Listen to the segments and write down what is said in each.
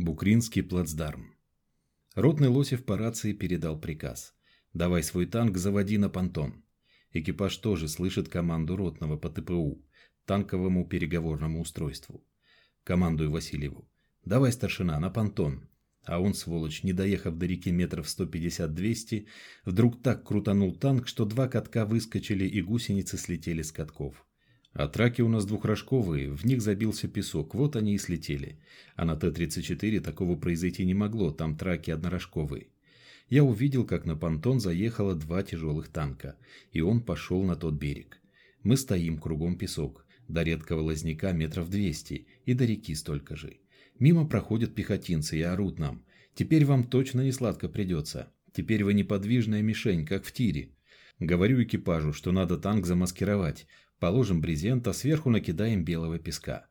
Букринский плацдарм. Ротный Лосев по рации передал приказ. «Давай свой танк, заводи на понтон». Экипаж тоже слышит команду ротного по ТПУ, танковому переговорному устройству. Командую Васильеву. «Давай, старшина, на понтон». А он, сволочь, не доехав до реки метров 150-200, вдруг так крутанул танк, что два катка выскочили и гусеницы слетели с катков. А траки у нас двухрожковые, в них забился песок, вот они и слетели. А на Т-34 такого произойти не могло, там траки однорожковые. Я увидел, как на понтон заехало два тяжелых танка, и он пошел на тот берег. Мы стоим, кругом песок, до редкого лазняка метров двести, и до реки столько же. Мимо проходят пехотинцы и орут нам. Теперь вам точно не сладко придется. Теперь вы неподвижная мишень, как в тире. Говорю экипажу, что надо танк замаскировать, Положим брезент, а сверху накидаем белого песка.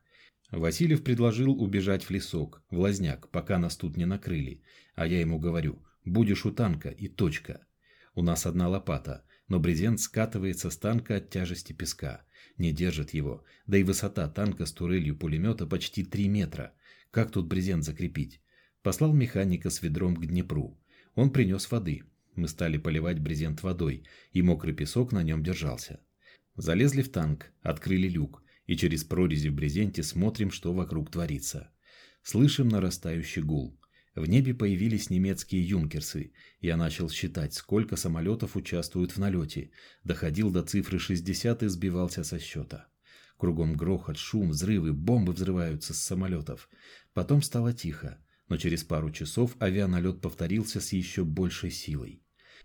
Васильев предложил убежать в лесок, в лазняк, пока нас тут не накрыли. А я ему говорю, будешь у танка и точка. У нас одна лопата, но брезент скатывается с танка от тяжести песка. Не держит его, да и высота танка с турелью пулемета почти 3 метра. Как тут брезент закрепить? Послал механика с ведром к Днепру. Он принес воды. Мы стали поливать брезент водой, и мокрый песок на нем держался. Залезли в танк, открыли люк, и через прорези в брезенте смотрим, что вокруг творится. Слышим нарастающий гул. В небе появились немецкие юнкерсы. Я начал считать, сколько самолетов участвуют в налете. Доходил до цифры 60 и сбивался со счета. Кругом грохот, шум, взрывы, бомбы взрываются с самолетов. Потом стало тихо, но через пару часов авианалет повторился с еще большей силой.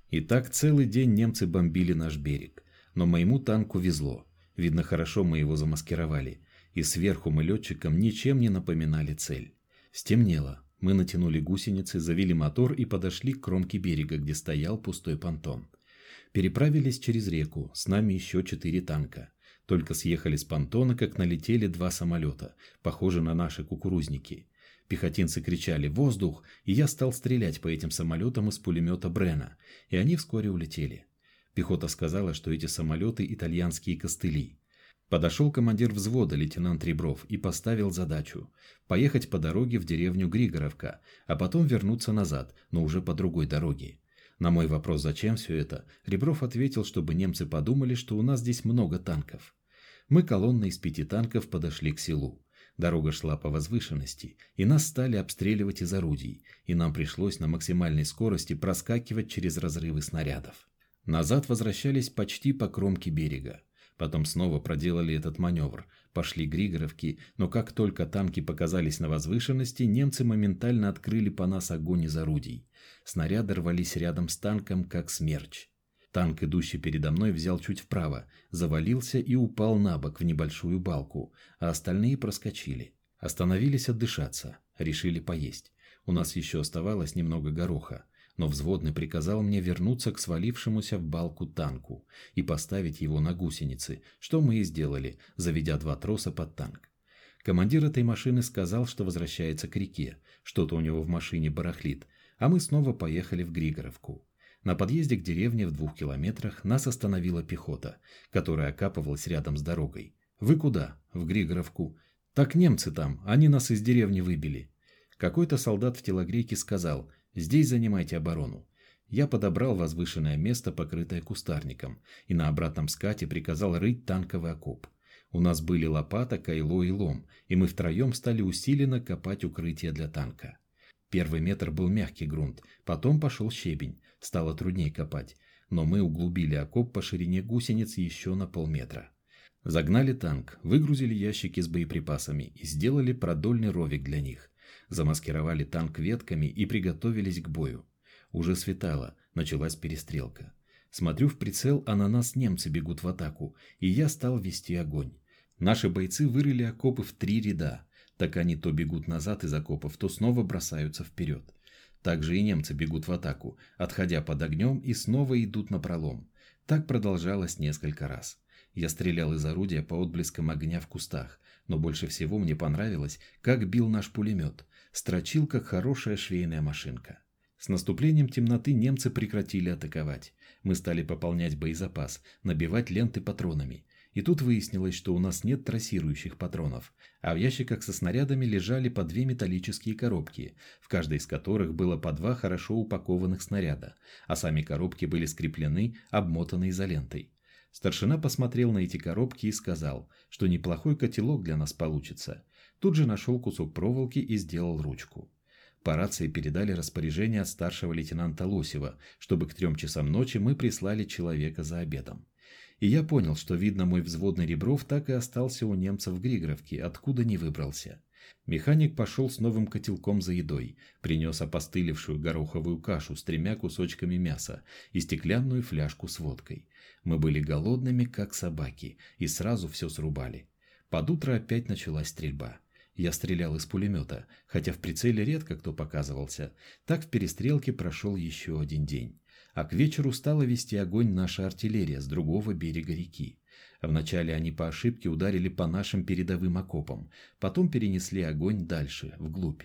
И так целый день немцы бомбили наш берег. Но моему танку везло. Видно, хорошо мы его замаскировали. И сверху мы летчикам ничем не напоминали цель. Стемнело. Мы натянули гусеницы, завели мотор и подошли к кромке берега, где стоял пустой понтон. Переправились через реку, с нами еще четыре танка. Только съехали с понтона, как налетели два самолета, похожие на наши кукурузники. Пехотинцы кричали «Воздух!», и я стал стрелять по этим самолетам из пулемета Брена, и они вскоре улетели. Пехота сказала, что эти самолеты итальянские костыли. Подошел командир взвода лейтенант Ребров и поставил задачу поехать по дороге в деревню Григоровка, а потом вернуться назад, но уже по другой дороге. На мой вопрос, зачем все это, Ребров ответил, чтобы немцы подумали, что у нас здесь много танков. Мы колонной из пяти танков подошли к селу. Дорога шла по возвышенности, и нас стали обстреливать из орудий, и нам пришлось на максимальной скорости проскакивать через разрывы снарядов. Назад возвращались почти по кромке берега. Потом снова проделали этот маневр, пошли Григоровки, но как только танки показались на возвышенности, немцы моментально открыли по нас огонь из орудий. Снаряды рвались рядом с танком, как смерч. Танк, идущий передо мной, взял чуть вправо, завалился и упал на бок в небольшую балку, а остальные проскочили. Остановились отдышаться, решили поесть. У нас еще оставалось немного гороха но взводный приказал мне вернуться к свалившемуся в балку танку и поставить его на гусеницы, что мы и сделали, заведя два троса под танк. Командир этой машины сказал, что возвращается к реке, что-то у него в машине барахлит, а мы снова поехали в Григоровку. На подъезде к деревне в двух километрах нас остановила пехота, которая окапывалась рядом с дорогой. «Вы куда?» «В Григоровку». «Так немцы там, они нас из деревни выбили». Какой-то солдат в телогрейке сказал – Здесь занимайте оборону. Я подобрал возвышенное место, покрытое кустарником, и на обратном скате приказал рыть танковый окоп. У нас были лопата, кайло и лом, и мы втроем стали усиленно копать укрытие для танка. Первый метр был мягкий грунт, потом пошел щебень, стало труднее копать, но мы углубили окоп по ширине гусениц еще на полметра. Загнали танк, выгрузили ящики с боеприпасами и сделали продольный ровик для них замаскировали танк ветками и приготовились к бою. Уже светало, началась перестрелка. Смотрю в прицел, а на нас немцы бегут в атаку, и я стал вести огонь. Наши бойцы вырыли окопы в три ряда. Так они то бегут назад из окопов, то снова бросаются вперед. Также и немцы бегут в атаку, отходя под огнем и снова идут на пролом. Так продолжалось несколько раз. Я стрелял из орудия по отблескам огня в кустах, но больше всего мне понравилось, как бил наш пулемет строчил, как хорошая швейная машинка. С наступлением темноты немцы прекратили атаковать. Мы стали пополнять боезапас, набивать ленты патронами. И тут выяснилось, что у нас нет трассирующих патронов, а в ящиках со снарядами лежали по две металлические коробки, в каждой из которых было по два хорошо упакованных снаряда, а сами коробки были скреплены, обмотаны изолентой. Старшина посмотрел на эти коробки и сказал, что неплохой котелок для нас получится. Тут же нашел кусок проволоки и сделал ручку. По рации передали распоряжение от старшего лейтенанта Лосева, чтобы к трем часам ночи мы прислали человека за обедом. И я понял, что, видно, мой взводный Ребров так и остался у немцев в Григоровке, откуда не выбрался. Механик пошел с новым котелком за едой, принес опостылевшую гороховую кашу с тремя кусочками мяса и стеклянную фляжку с водкой. Мы были голодными, как собаки, и сразу все срубали. Под утро опять началась стрельба. Я стрелял из пулемета, хотя в прицеле редко кто показывался. Так в перестрелке прошел еще один день. А к вечеру стала вести огонь наша артиллерия с другого берега реки. Вначале они по ошибке ударили по нашим передовым окопам, потом перенесли огонь дальше, вглубь.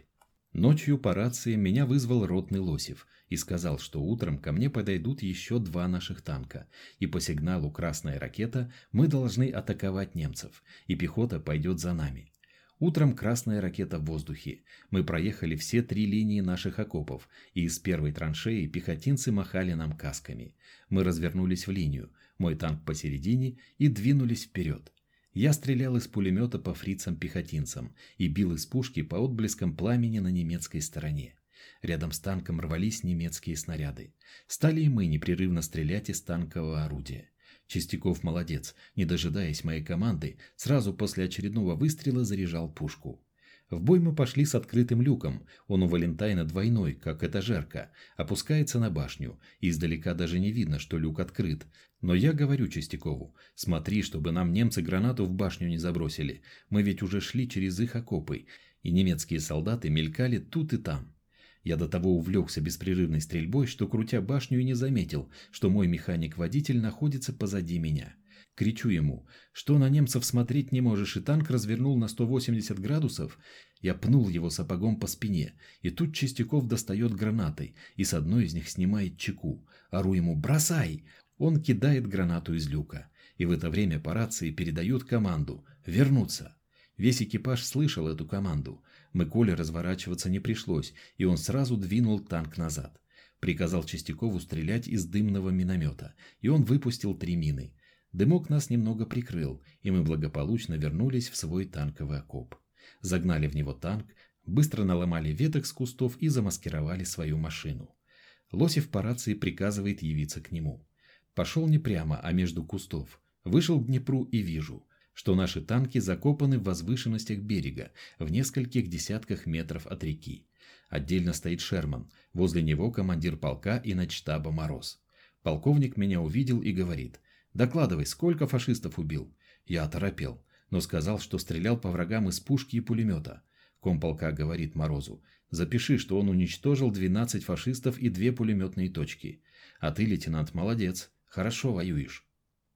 Ночью по рации меня вызвал ротный Лосев и сказал, что утром ко мне подойдут еще два наших танка, и по сигналу «Красная ракета» мы должны атаковать немцев, и пехота пойдет за нами. Утром красная ракета в воздухе. Мы проехали все три линии наших окопов, и из первой траншеи пехотинцы махали нам касками. Мы развернулись в линию, мой танк посередине, и двинулись вперед. Я стрелял из пулемета по фрицам-пехотинцам и бил из пушки по отблескам пламени на немецкой стороне. Рядом с танком рвались немецкие снаряды. Стали и мы непрерывно стрелять из танкового орудия. Чистяков молодец, не дожидаясь моей команды, сразу после очередного выстрела заряжал пушку. В бой мы пошли с открытым люком, он у Валентайна двойной, как этажерка, опускается на башню, издалека даже не видно, что люк открыт. Но я говорю Чистякову, смотри, чтобы нам немцы гранату в башню не забросили, мы ведь уже шли через их окопы, и немецкие солдаты мелькали тут и там. Я до того увлекся беспрерывной стрельбой, что, крутя башню, и не заметил, что мой механик-водитель находится позади меня. Кричу ему, что на немцев смотреть не можешь, и танк развернул на 180 градусов. Я пнул его сапогом по спине, и тут Чистяков достает гранатой и с одной из них снимает чеку. Ору ему «Бросай!» Он кидает гранату из люка, и в это время по рации передают команду «Вернуться!». Весь экипаж слышал эту команду. Миколе разворачиваться не пришлось, и он сразу двинул танк назад. Приказал Чистякову стрелять из дымного миномета, и он выпустил три мины. Дымок нас немного прикрыл, и мы благополучно вернулись в свой танковый окоп. Загнали в него танк, быстро наломали веток с кустов и замаскировали свою машину. Лосев по рации приказывает явиться к нему. Пошел не прямо, а между кустов. Вышел к Днепру и вижу что наши танки закопаны в возвышенностях берега, в нескольких десятках метров от реки. Отдельно стоит Шерман, возле него командир полка и начштаба Мороз. Полковник меня увидел и говорит, «Докладывай, сколько фашистов убил?» Я оторопел, но сказал, что стрелял по врагам из пушки и пулемета. Комполка говорит Морозу, «Запиши, что он уничтожил 12 фашистов и две пулеметные точки. А ты, лейтенант, молодец, хорошо воюешь».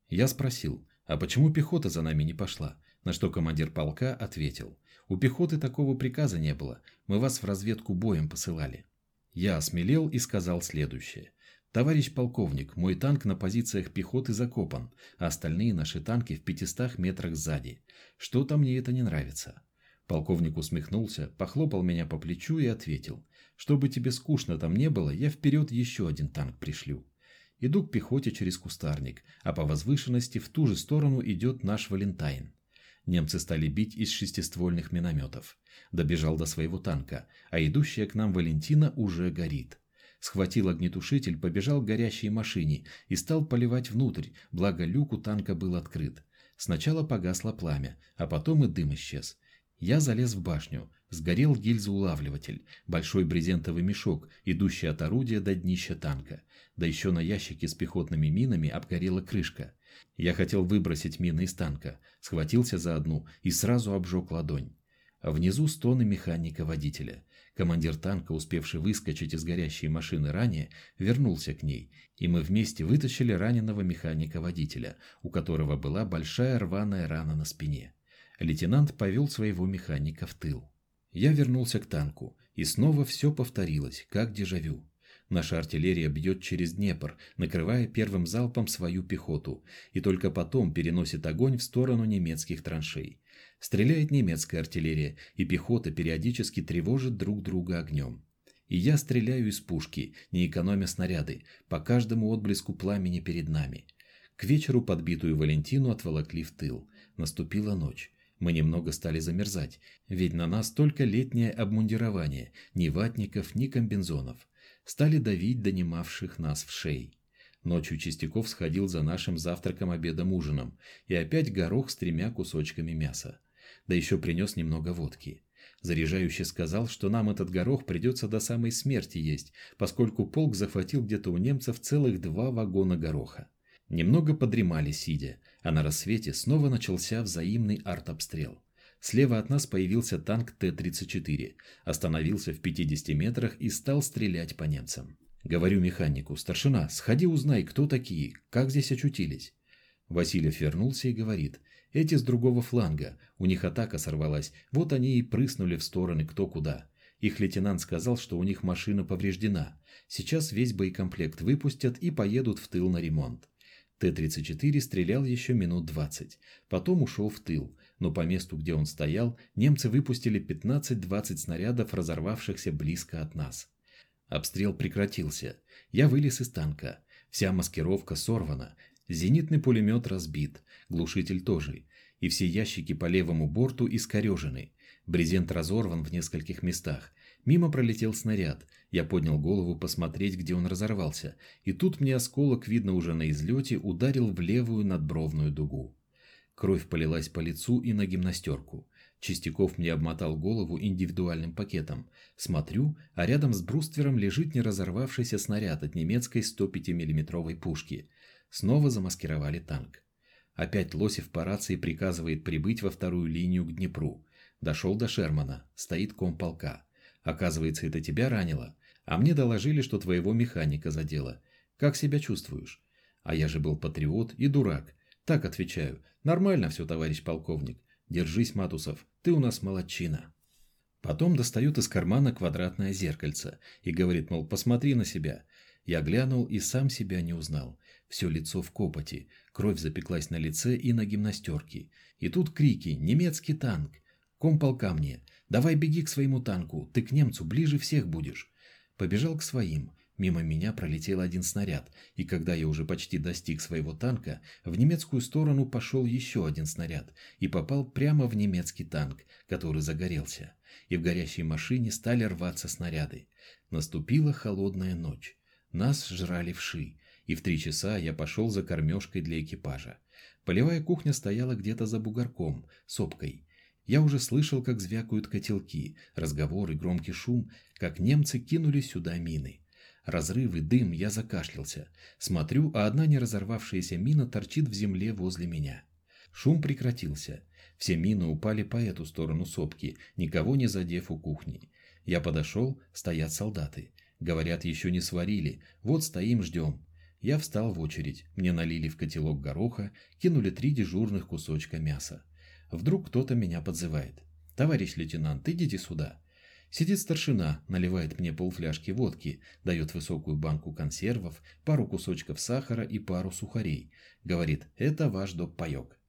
Я спросил, «А почему пехота за нами не пошла?» На что командир полка ответил. «У пехоты такого приказа не было. Мы вас в разведку боем посылали». Я осмелел и сказал следующее. «Товарищ полковник, мой танк на позициях пехоты закопан, а остальные наши танки в 500 метрах сзади. Что-то мне это не нравится». Полковник усмехнулся, похлопал меня по плечу и ответил. «Чтобы тебе скучно там не было, я вперед еще один танк пришлю». Иду к пехоте через кустарник, а по возвышенности в ту же сторону идет наш Валентайн. Немцы стали бить из шестиствольных минометов. Добежал до своего танка, а идущая к нам Валентина уже горит. Схватил огнетушитель, побежал к горящей машине и стал поливать внутрь, благо люк у танка был открыт. Сначала погасло пламя, а потом и дым исчез. Я залез в башню. Сгорел гильзоулавливатель, большой брезентовый мешок, идущий от орудия до днища танка. Да еще на ящике с пехотными минами обгорела крышка. Я хотел выбросить мины из танка, схватился за одну и сразу обжег ладонь. А внизу стоны механика-водителя. Командир танка, успевший выскочить из горящей машины ранее, вернулся к ней, и мы вместе вытащили раненого механика-водителя, у которого была большая рваная рана на спине. Лейтенант повел своего механика в тыл. Я вернулся к танку, и снова все повторилось, как дежавю. Наша артиллерия бьет через Днепр, накрывая первым залпом свою пехоту, и только потом переносит огонь в сторону немецких траншей. Стреляет немецкая артиллерия, и пехота периодически тревожит друг друга огнем. И я стреляю из пушки, не экономя снаряды, по каждому отблеску пламени перед нами. К вечеру подбитую Валентину отволокли в тыл. Наступила ночь. Мы немного стали замерзать, ведь на нас только летнее обмундирование, ни ватников, ни комбинзонов стали давить донимавших нас в шеи. Ночью Чистяков сходил за нашим завтраком, обедом, ужином, и опять горох с тремя кусочками мяса. Да еще принес немного водки. Заряжающий сказал, что нам этот горох придется до самой смерти есть, поскольку полк захватил где-то у немцев целых два вагона гороха. Немного подремали сидя, а на рассвете снова начался взаимный артобстрел. Слева от нас появился танк Т-34, остановился в 50 метрах и стал стрелять по немцам. Говорю механику, старшина, сходи узнай, кто такие, как здесь очутились. Васильев вернулся и говорит, эти с другого фланга, у них атака сорвалась, вот они и прыснули в стороны кто куда. Их лейтенант сказал, что у них машина повреждена. Сейчас весь боекомплект выпустят и поедут в тыл на ремонт. Т-34 стрелял еще минут 20, потом ушел в тыл, но по месту, где он стоял, немцы выпустили 15-20 снарядов, разорвавшихся близко от нас. Обстрел прекратился. Я вылез из танка. Вся маскировка сорвана. Зенитный пулемет разбит, глушитель тоже. И все ящики по левому борту искорежены. Брезент разорван в нескольких местах. Мимо пролетел снаряд. Я поднял голову посмотреть, где он разорвался. И тут мне осколок, видно уже на излете, ударил в левую надбровную дугу. Кровь полилась по лицу и на гимнастерку. Чистяков мне обмотал голову индивидуальным пакетом. Смотрю, а рядом с бруствером лежит не разорвавшийся снаряд от немецкой 105 миллиметровой пушки. Снова замаскировали танк. Опять Лосев по рации приказывает прибыть во вторую линию к Днепру. Дошел до Шермана. Стоит комполка. Оказывается, это тебя ранило. А мне доложили, что твоего механика задело. Как себя чувствуешь? А я же был патриот и дурак. Так отвечаю. Нормально все, товарищ полковник. Держись, Матусов, ты у нас молодчина. Потом достает из кармана квадратное зеркальце и говорит, мол, посмотри на себя. Я глянул и сам себя не узнал. Все лицо в копоти, кровь запеклась на лице и на гимнастерке. И тут крики «Немецкий танк!» «Комполка мне! Давай беги к своему танку, ты к немцу ближе всех будешь!» Побежал к своим. Мимо меня пролетел один снаряд, и когда я уже почти достиг своего танка, в немецкую сторону пошел еще один снаряд и попал прямо в немецкий танк, который загорелся. И в горящей машине стали рваться снаряды. Наступила холодная ночь. Нас жрали вши, и в три часа я пошел за кормежкой для экипажа. Полевая кухня стояла где-то за бугорком, сопкой. Я уже слышал, как звякают котелки, разговоры, громкий шум, как немцы кинули сюда мины. Разрывы, дым, я закашлялся. Смотрю, а одна не разорвавшаяся мина торчит в земле возле меня. Шум прекратился. Все мины упали по эту сторону сопки, никого не задев у кухни. Я подошел, стоят солдаты. Говорят, еще не сварили. Вот стоим, ждем. Я встал в очередь. Мне налили в котелок гороха, кинули три дежурных кусочка мяса. Вдруг кто-то меня подзывает. «Товарищ лейтенант, идите сюда». Сидит старшина, наливает мне полфляжки водки, дает высокую банку консервов, пару кусочков сахара и пару сухарей. Говорит, это ваш доп. паек.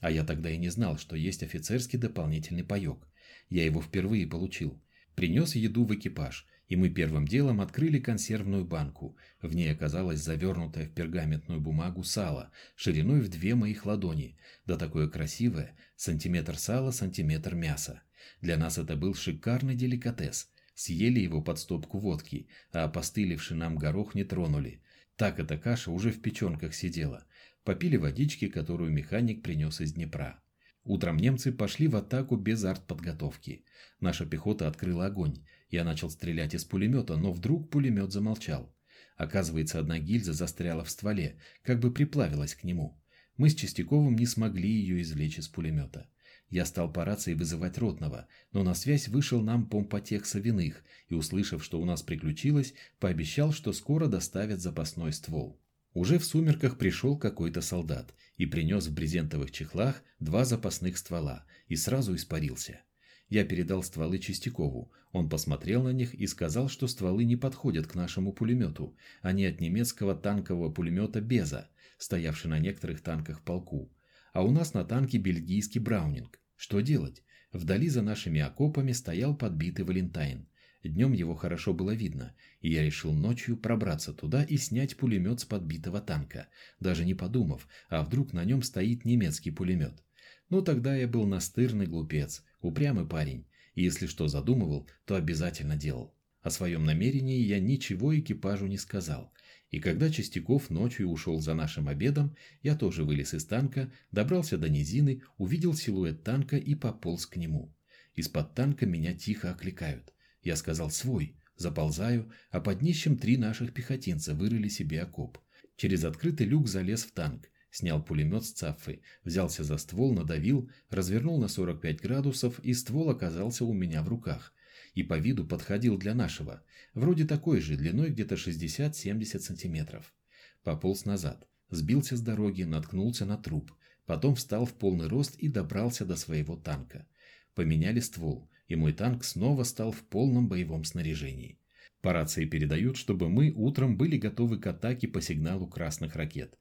А я тогда и не знал, что есть офицерский дополнительный паек. Я его впервые получил. Принес еду в экипаж, и мы первым делом открыли консервную банку. В ней оказалось завернутое в пергаментную бумагу сало, шириной в две моих ладони. Да такое красивое, сантиметр сала, сантиметр мяса. Для нас это был шикарный деликатес. Съели его под стопку водки, а опостылевший нам горох не тронули. Так эта каша уже в печенках сидела. Попили водички, которую механик принес из Днепра. Утром немцы пошли в атаку без артподготовки. Наша пехота открыла огонь. Я начал стрелять из пулемета, но вдруг пулемет замолчал. Оказывается, одна гильза застряла в стволе, как бы приплавилась к нему. Мы с Чистяковым не смогли ее извлечь из пулемета. Я стал по рации вызывать ротного, но на связь вышел нам помпотех Савиных и, услышав, что у нас приключилось, пообещал, что скоро доставят запасной ствол. Уже в сумерках пришел какой-то солдат и принес в брезентовых чехлах два запасных ствола и сразу испарился. Я передал стволы Чистякову. Он посмотрел на них и сказал, что стволы не подходят к нашему пулемету. Они от немецкого танкового пулемета «Беза», стоявший на некоторых танках полку. А у нас на танке бельгийский «Браунинг». Что делать? Вдали за нашими окопами стоял подбитый Валентайн. Днем его хорошо было видно, и я решил ночью пробраться туда и снять пулемет с подбитого танка, даже не подумав, а вдруг на нем стоит немецкий пулемет. Но тогда я был настырный глупец, упрямый парень, и если что задумывал, то обязательно делал. О своем намерении я ничего экипажу не сказал. И когда Чистяков ночью ушел за нашим обедом, я тоже вылез из танка, добрался до низины, увидел силуэт танка и пополз к нему. Из-под танка меня тихо окликают. Я сказал «свой», заползаю, а под днищем три наших пехотинца вырыли себе окоп. Через открытый люк залез в танк, снял пулемет с цаффы, взялся за ствол, надавил, развернул на 45 градусов, и ствол оказался у меня в руках. И по виду подходил для нашего, вроде такой же, длиной где-то 60-70 сантиметров. Пополз назад, сбился с дороги, наткнулся на труп, потом встал в полный рост и добрался до своего танка. Поменяли ствол, и мой танк снова стал в полном боевом снаряжении. По рации передают, чтобы мы утром были готовы к атаке по сигналу красных ракет.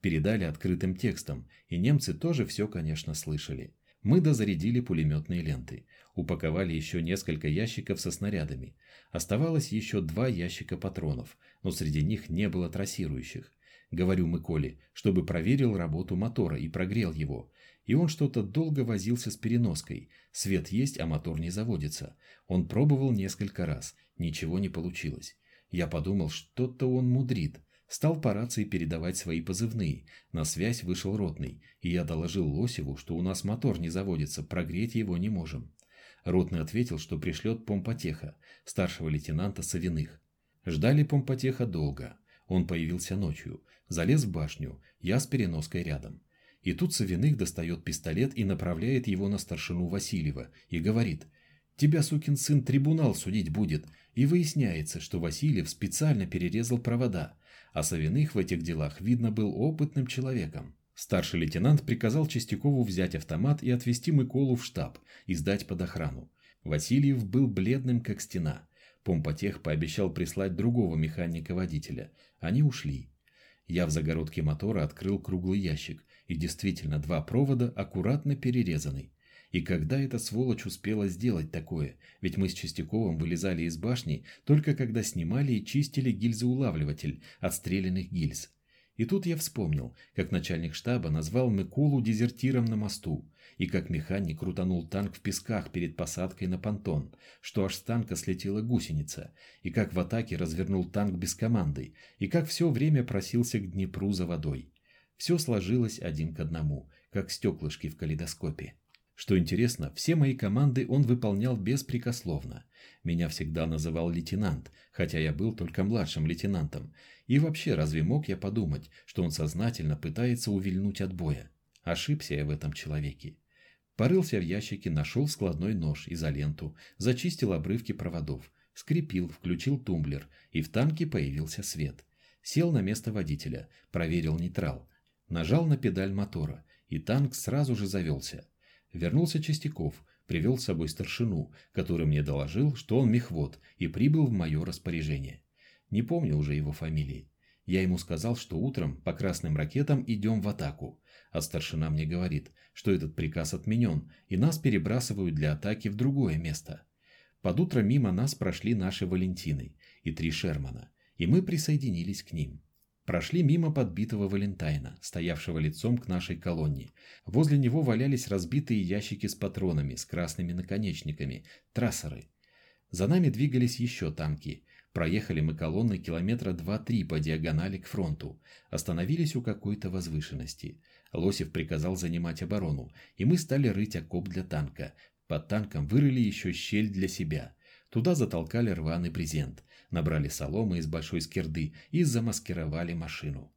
Передали открытым текстом, и немцы тоже все, конечно, слышали. Мы дозарядили пулеметные ленты, упаковали еще несколько ящиков со снарядами. Оставалось еще два ящика патронов, но среди них не было трассирующих. Говорю Миколе, чтобы проверил работу мотора и прогрел его, и он что-то долго возился с переноской. Свет есть, а мотор не заводится. Он пробовал несколько раз, ничего не получилось. Я подумал, что-то он мудрит. Стал по рации передавать свои позывные. На связь вышел ротный, и я доложил Лосеву, что у нас мотор не заводится, прогреть его не можем. Ротный ответил, что пришлет помпотеха, старшего лейтенанта Савиных. Ждали помпотеха долго. Он появился ночью, залез в башню, я с переноской рядом. И тут Савиных достает пистолет и направляет его на старшину Васильева и говорит «Тебя, сукин сын, трибунал судить будет». И выясняется, что Васильев специально перерезал провода, а Савиных в этих делах, видно, был опытным человеком. Старший лейтенант приказал Чистякову взять автомат и отвезти Миколу в штаб и сдать под охрану. Васильев был бледным, как стена. Помпотех пообещал прислать другого механика-водителя. Они ушли. Я в загородке мотора открыл круглый ящик, и действительно два провода аккуратно перерезаны. И когда эта сволочь успела сделать такое? Ведь мы с Чистяковым вылезали из башни только когда снимали и чистили гильзоулавливатель от стрелянных гильз. И тут я вспомнил, как начальник штаба назвал Миколу дезертиром на мосту, и как механик крутанул танк в песках перед посадкой на понтон, что аж с танка слетела гусеница, и как в атаке развернул танк без команды, и как все время просился к Днепру за водой. Все сложилось один к одному, как стеклышки в калейдоскопе. Что интересно, все мои команды он выполнял беспрекословно. Меня всегда называл лейтенант, хотя я был только младшим лейтенантом. И вообще, разве мог я подумать, что он сознательно пытается увильнуть от боя? Ошибся я в этом человеке. Порылся в ящике, нашел складной нож, изоленту, зачистил обрывки проводов, скрепил, включил тумблер, и в танке появился свет. Сел на место водителя, проверил нейтрал, нажал на педаль мотора, и танк сразу же завелся. Вернулся Чистяков, привел с собой старшину, который мне доложил, что он мехвод и прибыл в мое распоряжение. Не помню уже его фамилии. Я ему сказал, что утром по красным ракетам идем в атаку, а старшина мне говорит, что этот приказ отменен, и нас перебрасывают для атаки в другое место. Под утро мимо нас прошли наши Валентины и три Шермана, и мы присоединились к ним. Прошли мимо подбитого Валентайна, стоявшего лицом к нашей колонне. Возле него валялись разбитые ящики с патронами, с красными наконечниками, трассеры. За нами двигались еще танки. Проехали мы колонны километра 2-3 по диагонали к фронту. Остановились у какой-то возвышенности. Лосев приказал занимать оборону, и мы стали рыть окоп для танка. Под танком вырыли еще щель для себя. Туда затолкали рваный презент набрали соломы из большой скирды и замаскировали машину.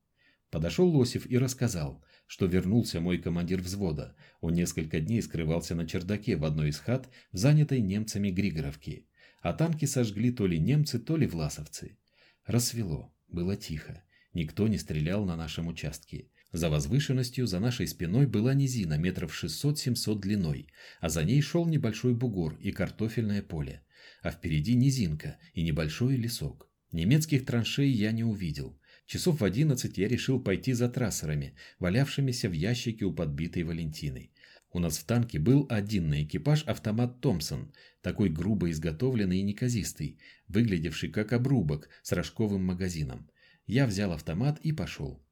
Подошел Лосев и рассказал, что вернулся мой командир взвода. Он несколько дней скрывался на чердаке в одной из хат, занятой немцами Григоровки. А танки сожгли то ли немцы, то ли власовцы. Рассвело, было тихо. Никто не стрелял на нашем участке. За возвышенностью за нашей спиной была низина метров 600-700 длиной, а за ней шел небольшой бугор и картофельное поле, а впереди низинка и небольшой лесок. Немецких траншей я не увидел. Часов в одиннадцать я решил пойти за трассерами, валявшимися в ящике у подбитой Валентины. У нас в танке был один на экипаж автомат Томпсон, такой грубо изготовленный и неказистый, выглядевший как обрубок с рожковым магазином. Я взял автомат и пошел.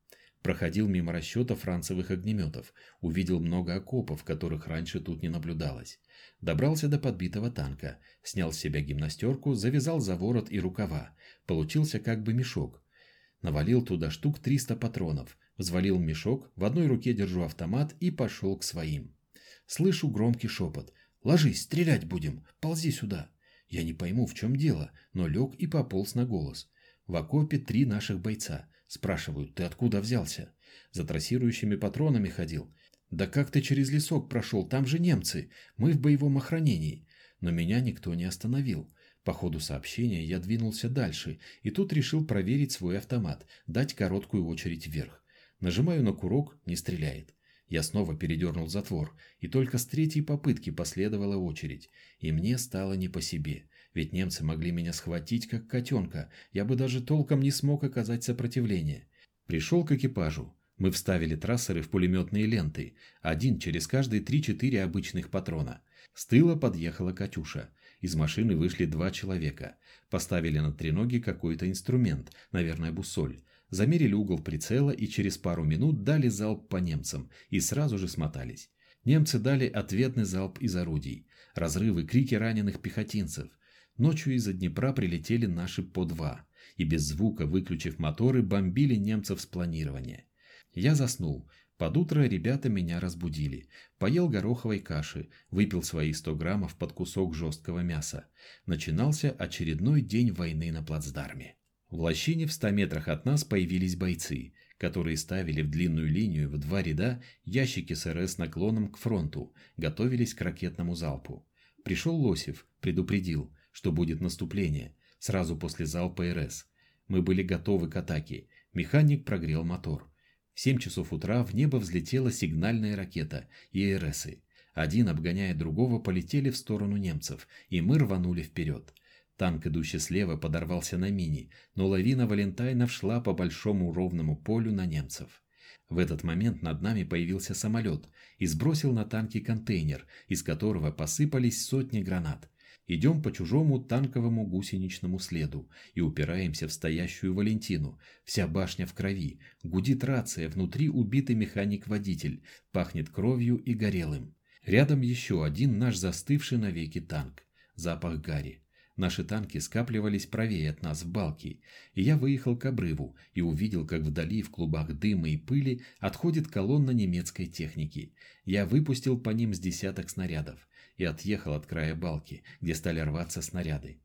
Проходил мимо расчета францевых огнеметов, увидел много окопов, которых раньше тут не наблюдалось. Добрался до подбитого танка, снял с себя гимнастерку, завязал за ворот и рукава. Получился как бы мешок. Навалил туда штук 300 патронов, взвалил мешок, в одной руке держу автомат и пошел к своим. Слышу громкий шепот. «Ложись, стрелять будем! Ползи сюда!» Я не пойму, в чем дело, но лег и пополз на голос. В окопе три наших бойца. Спрашивают, ты откуда взялся? За трассирующими патронами ходил. Да как ты через лесок прошел? Там же немцы. Мы в боевом охранении. Но меня никто не остановил. По ходу сообщения я двинулся дальше, и тут решил проверить свой автомат, дать короткую очередь вверх. Нажимаю на курок, не стреляет. Я снова передернул затвор, и только с третьей попытки последовала очередь, и мне стало не по себе. Ведь немцы могли меня схватить, как котенка, я бы даже толком не смог оказать сопротивление. Пришел к экипажу. Мы вставили трассеры в пулеметные ленты, один через каждые 3-4 обычных патрона. С тыла подъехала «Катюша». Из машины вышли два человека. Поставили на треноги какой-то инструмент, наверное, бусоль. Замерили угол прицела и через пару минут дали залп по немцам и сразу же смотались. Немцы дали ответный залп из орудий. Разрывы, крики раненых пехотинцев. Ночью из-за Днепра прилетели наши по два, и без звука, выключив моторы, бомбили немцев с планирования. Я заснул. Под утро ребята меня разбудили. Поел гороховой каши, выпил свои 100 граммов под кусок жесткого мяса. Начинался очередной день войны на плацдарме. В лощине в 100 метрах от нас появились бойцы, которые ставили в длинную линию в два ряда ящики с РС наклоном к фронту, готовились к ракетному залпу. Пришел Лосев, предупредил – что будет наступление, сразу после залпа РС. Мы были готовы к атаке. Механик прогрел мотор. В 7 часов утра в небо взлетела сигнальная ракета и РСы. Один, обгоняя другого, полетели в сторону немцев, и мы рванули вперед. Танк, идущий слева, подорвался на мини, но лавина Валентайнов шла по большому ровному полю на немцев. В этот момент над нами появился самолет и сбросил на танки контейнер, из которого посыпались сотни гранат. Идем по чужому танковому гусеничному следу и упираемся в стоящую Валентину. Вся башня в крови, гудит рация, внутри убитый механик-водитель, пахнет кровью и горелым. Рядом еще один наш застывший навеки танк. Запах гари. Наши танки скапливались правее от нас в балке, и я выехал к обрыву и увидел, как вдали в клубах дыма и пыли отходит колонна немецкой техники. Я выпустил по ним с десяток снарядов и отъехал от края балки, где стали рваться снаряды.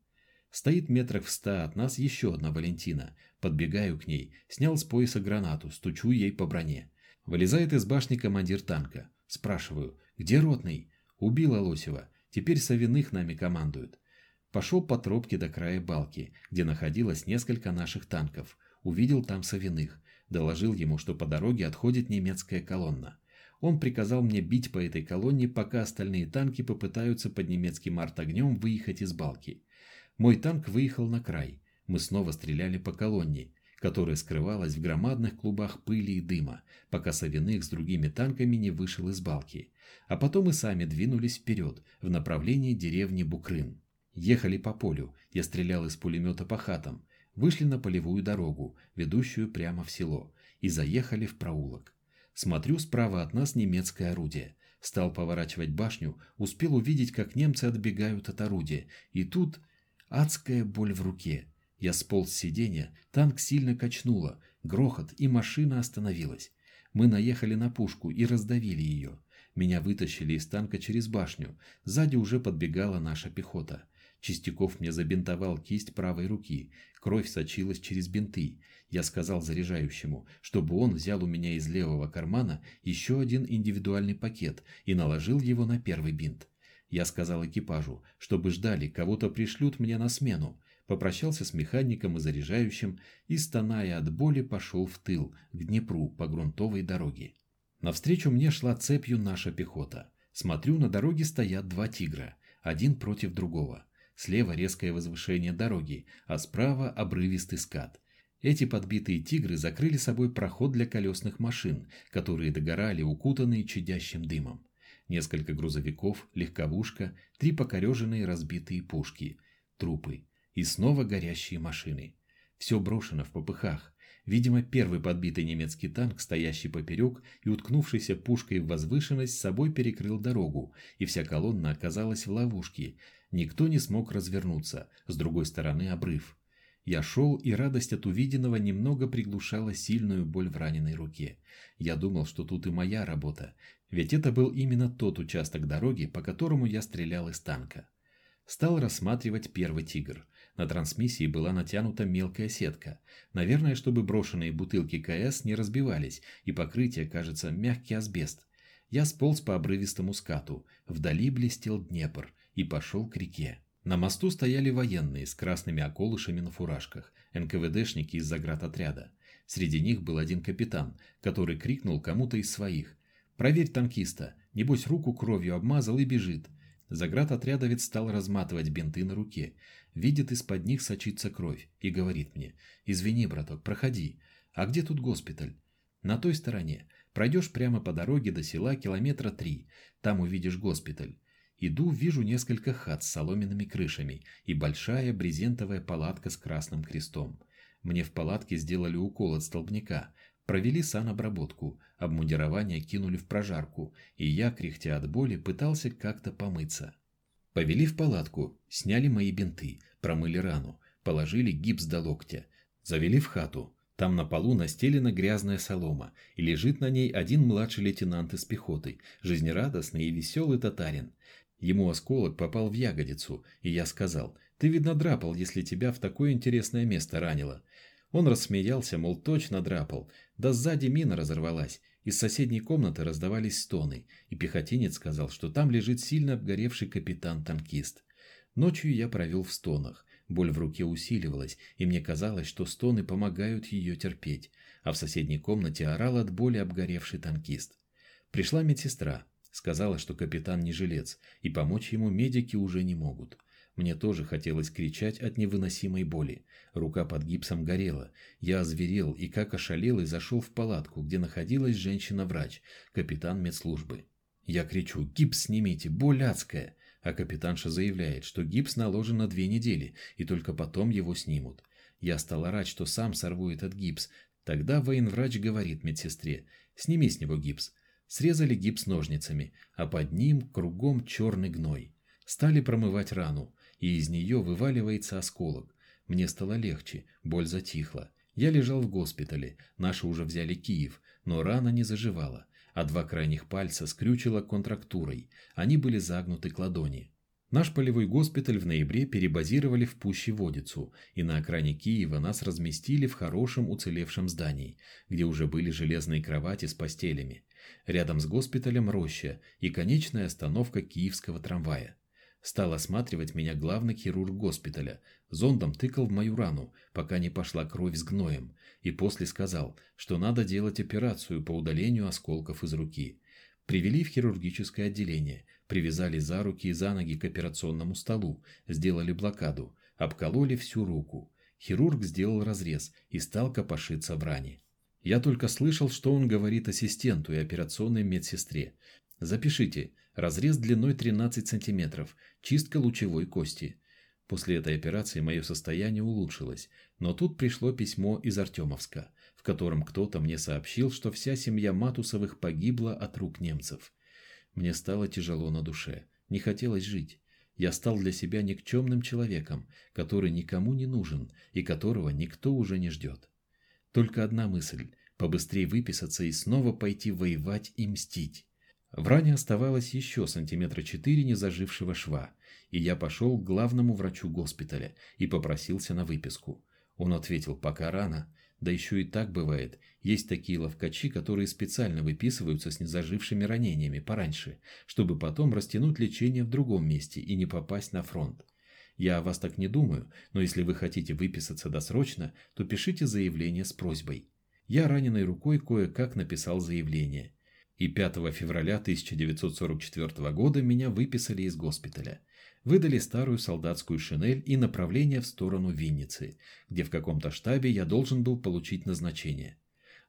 Стоит метрах в ста от нас еще одна Валентина. Подбегаю к ней, снял с пояса гранату, стучу ей по броне. Вылезает из башни командир танка. Спрашиваю, где ротный? Убила Лосева. Теперь Савиных нами командуют. Пошел по тропке до края балки, где находилось несколько наших танков. Увидел там Савиных. Доложил ему, что по дороге отходит немецкая колонна. Он приказал мне бить по этой колонне, пока остальные танки попытаются под немецким арт-огнем выехать из балки. Мой танк выехал на край. Мы снова стреляли по колонне, которая скрывалась в громадных клубах пыли и дыма, пока Савиных с другими танками не вышел из балки. А потом и сами двинулись вперед, в направлении деревни Букрын. Ехали по полю, я стрелял из пулемета по хатам, вышли на полевую дорогу, ведущую прямо в село, и заехали в проулок. Смотрю справа от нас немецкое орудие. Стал поворачивать башню, успел увидеть, как немцы отбегают от орудия. И тут адская боль в руке. Я сполз с сиденья, танк сильно качнуло, грохот, и машина остановилась. Мы наехали на пушку и раздавили ее. Меня вытащили из танка через башню. Сзади уже подбегала наша пехота. Чистяков мне забинтовал кисть правой руки. Кровь сочилась через бинты. Я сказал заряжающему, чтобы он взял у меня из левого кармана еще один индивидуальный пакет и наложил его на первый бинт. Я сказал экипажу, чтобы ждали, кого-то пришлют мне на смену. Попрощался с механиком и заряжающим и, стоная от боли, пошел в тыл, к Днепру по грунтовой дороге. Навстречу мне шла цепью наша пехота. Смотрю, на дороге стоят два тигра, один против другого. Слева резкое возвышение дороги, а справа обрывистый скат. Эти подбитые тигры закрыли собой проход для колесных машин, которые догорали, укутанные чадящим дымом. Несколько грузовиков, легковушка, три покореженные разбитые пушки, трупы и снова горящие машины. Все брошено в попыхах. Видимо, первый подбитый немецкий танк, стоящий поперек и уткнувшийся пушкой в возвышенность, собой перекрыл дорогу, и вся колонна оказалась в ловушке. Никто не смог развернуться, с другой стороны обрыв. Я шел, и радость от увиденного немного приглушала сильную боль в раненой руке. Я думал, что тут и моя работа, ведь это был именно тот участок дороги, по которому я стрелял из танка. Стал рассматривать первый «Тигр». На трансмиссии была натянута мелкая сетка. Наверное, чтобы брошенные бутылки КС не разбивались, и покрытие, кажется, мягкий асбест. Я сполз по обрывистому скату. Вдали блестел Днепр и пошел к реке. На мосту стояли военные с красными околышами на фуражках, НКВДшники из заградотряда. Среди них был один капитан, который крикнул кому-то из своих. «Проверь танкиста, небось руку кровью обмазал и бежит». Заградотрядовец стал разматывать бинты на руке. Видит, из-под них сочится кровь и говорит мне «Извини, браток, проходи. А где тут госпиталь?» «На той стороне. Пройдешь прямо по дороге до села километра три. Там увидишь госпиталь. Иду, вижу несколько хат с соломенными крышами и большая брезентовая палатка с красным крестом. Мне в палатке сделали укол от столбняка, провели санобработку, обмундирование кинули в прожарку, и я, кряхтя от боли, пытался как-то помыться. Повели в палатку, сняли мои бинты, промыли рану, положили гипс до локтя, завели в хату. Там на полу настелена грязная солома, и лежит на ней один младший лейтенант из пехоты, жизнерадостный и веселый татарин. Ему осколок попал в ягодицу, и я сказал, «Ты, видно, драпал, если тебя в такое интересное место ранило». Он рассмеялся, мол, точно драпал, да сзади мина разорвалась, из соседней комнаты раздавались стоны, и пехотинец сказал, что там лежит сильно обгоревший капитан-танкист. Ночью я провел в стонах, боль в руке усиливалась, и мне казалось, что стоны помогают ее терпеть, а в соседней комнате орал от боли обгоревший танкист. Пришла медсестра, Сказала, что капитан не жилец, и помочь ему медики уже не могут. Мне тоже хотелось кричать от невыносимой боли. Рука под гипсом горела. Я озверел и как ошалел и зашел в палатку, где находилась женщина-врач, капитан медслужбы. Я кричу «Гипс снимите, боль адская!» А капитанша заявляет, что гипс наложен на две недели, и только потом его снимут. Я стал орать, что сам сорву этот гипс. Тогда военврач говорит медсестре «Сними с него гипс». Срезали гипс ножницами, а под ним кругом черный гной. Стали промывать рану, и из нее вываливается осколок. Мне стало легче, боль затихла. Я лежал в госпитале, наши уже взяли Киев, но рана не заживала, а два крайних пальца скрючило контрактурой, они были загнуты к ладони. Наш полевой госпиталь в ноябре перебазировали в Пуще Водицу, и на окраине Киева нас разместили в хорошем уцелевшем здании, где уже были железные кровати с постелями. Рядом с госпиталем роща и конечная остановка киевского трамвая. Стал осматривать меня главный хирург госпиталя. Зондом тыкал в мою рану, пока не пошла кровь с гноем, и после сказал, что надо делать операцию по удалению осколков из руки. Привели в хирургическое отделение, привязали за руки и за ноги к операционному столу, сделали блокаду, обкололи всю руку. Хирург сделал разрез и стал копошиться в ране. Я только слышал, что он говорит ассистенту и операционной медсестре. Запишите. Разрез длиной 13 сантиметров. Чистка лучевой кости. После этой операции мое состояние улучшилось, но тут пришло письмо из Артемовска, в котором кто-то мне сообщил, что вся семья Матусовых погибла от рук немцев. Мне стало тяжело на душе, не хотелось жить. Я стал для себя никчемным человеком, который никому не нужен и которого никто уже не ждет. Только одна мысль – побыстрее выписаться и снова пойти воевать и мстить. В ране оставалось еще сантиметра четыре незажившего шва, и я пошел к главному врачу госпиталя и попросился на выписку. Он ответил, пока рано, Да еще и так бывает. Есть такие ловкачи, которые специально выписываются с незажившими ранениями пораньше, чтобы потом растянуть лечение в другом месте и не попасть на фронт. Я о вас так не думаю, но если вы хотите выписаться досрочно, то пишите заявление с просьбой. Я раненой рукой кое-как написал заявление. И 5 февраля 1944 года меня выписали из госпиталя. Выдали старую солдатскую шинель и направление в сторону Винницы, где в каком-то штабе я должен был получить назначение.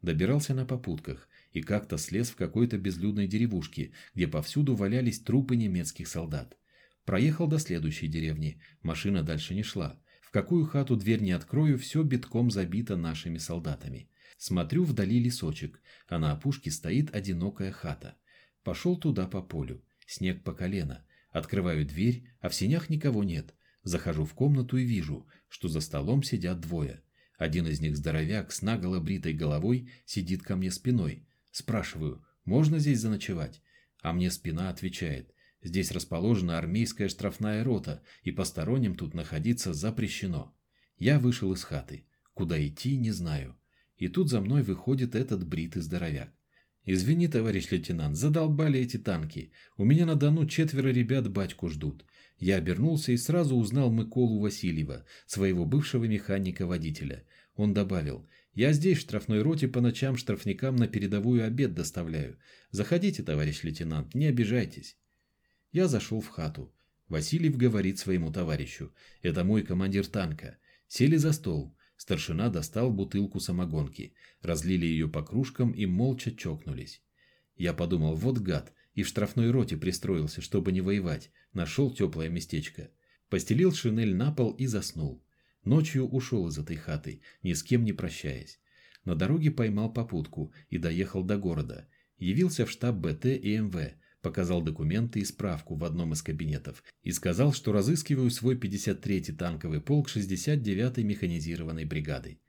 Добирался на попутках и как-то слез в какой-то безлюдной деревушке, где повсюду валялись трупы немецких солдат. Проехал до следующей деревни, машина дальше не шла. В какую хату дверь не открою, все битком забито нашими солдатами. Смотрю вдали лесочек, а на опушке стоит одинокая хата. Пошел туда по полю, снег по колено. Открываю дверь, а в сенях никого нет. Захожу в комнату и вижу, что за столом сидят двое. Один из них здоровяк с наголо бритой головой сидит ко мне спиной. Спрашиваю, можно здесь заночевать? А мне спина отвечает, Здесь расположена армейская штрафная рота, и посторонним тут находиться запрещено. Я вышел из хаты. Куда идти, не знаю. И тут за мной выходит этот бритый здоровяк. «Извини, товарищ лейтенант, задолбали эти танки. У меня на Дону четверо ребят батьку ждут». Я обернулся и сразу узнал Миколу Васильева, своего бывшего механика-водителя. Он добавил, «Я здесь в штрафной роте по ночам штрафникам на передовую обед доставляю. Заходите, товарищ лейтенант, не обижайтесь». Я зашел в хату. Васильев говорит своему товарищу. «Это мой командир танка». Сели за стол. Старшина достал бутылку самогонки. Разлили ее по кружкам и молча чокнулись. Я подумал, вот гад, и в штрафной роте пристроился, чтобы не воевать. Нашел теплое местечко. Постелил шинель на пол и заснул. Ночью ушел из этой хаты, ни с кем не прощаясь. На дороге поймал попутку и доехал до города. Явился в штаб БТ и МВ показал документы и справку в одном из кабинетов и сказал, что разыскиваю свой 53-й танковый полк 69-й механизированной бригадой.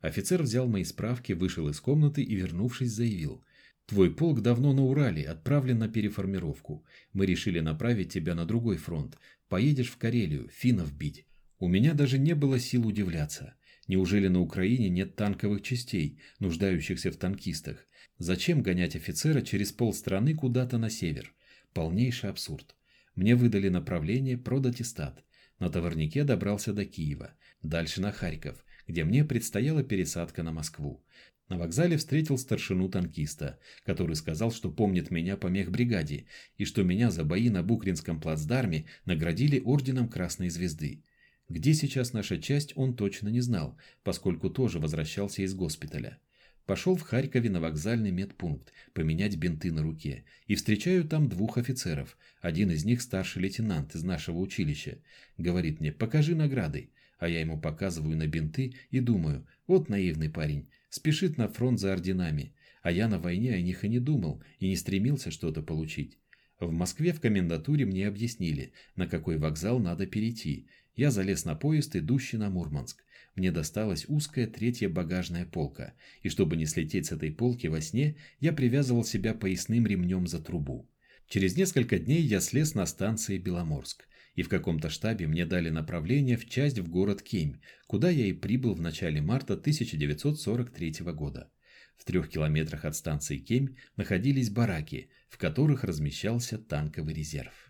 Офицер взял мои справки, вышел из комнаты и, вернувшись, заявил. «Твой полк давно на Урале, отправлен на переформировку. Мы решили направить тебя на другой фронт. Поедешь в Карелию, финнов бить». У меня даже не было сил удивляться. Неужели на Украине нет танковых частей, нуждающихся в танкистах? Зачем гонять офицера через полстраны куда-то на север? Полнейший абсурд. Мне выдали направление продатистат. На товарнике добрался до Киева, дальше на Харьков, где мне предстояла пересадка на Москву. На вокзале встретил старшину танкиста, который сказал, что помнит меня по мехбригаде и что меня за бои на Букринском плацдарме наградили орденом Красной Звезды. Где сейчас наша часть, он точно не знал, поскольку тоже возвращался из госпиталя. Пошел в Харькове на вокзальный медпункт поменять бинты на руке и встречаю там двух офицеров. Один из них старший лейтенант из нашего училища. Говорит мне «покажи награды». А я ему показываю на бинты и думаю «вот наивный парень, спешит на фронт за орденами». А я на войне о них и не думал, и не стремился что-то получить. В Москве в комендатуре мне объяснили, на какой вокзал надо перейти, я залез на поезд, идущий на Мурманск. Мне досталась узкая третья багажная полка, и чтобы не слететь с этой полки во сне, я привязывал себя поясным ремнем за трубу. Через несколько дней я слез на станции Беломорск, и в каком-то штабе мне дали направление в часть в город Кемь, куда я и прибыл в начале марта 1943 года. В трех километрах от станции Кемь находились бараки, в которых размещался танковый резерв.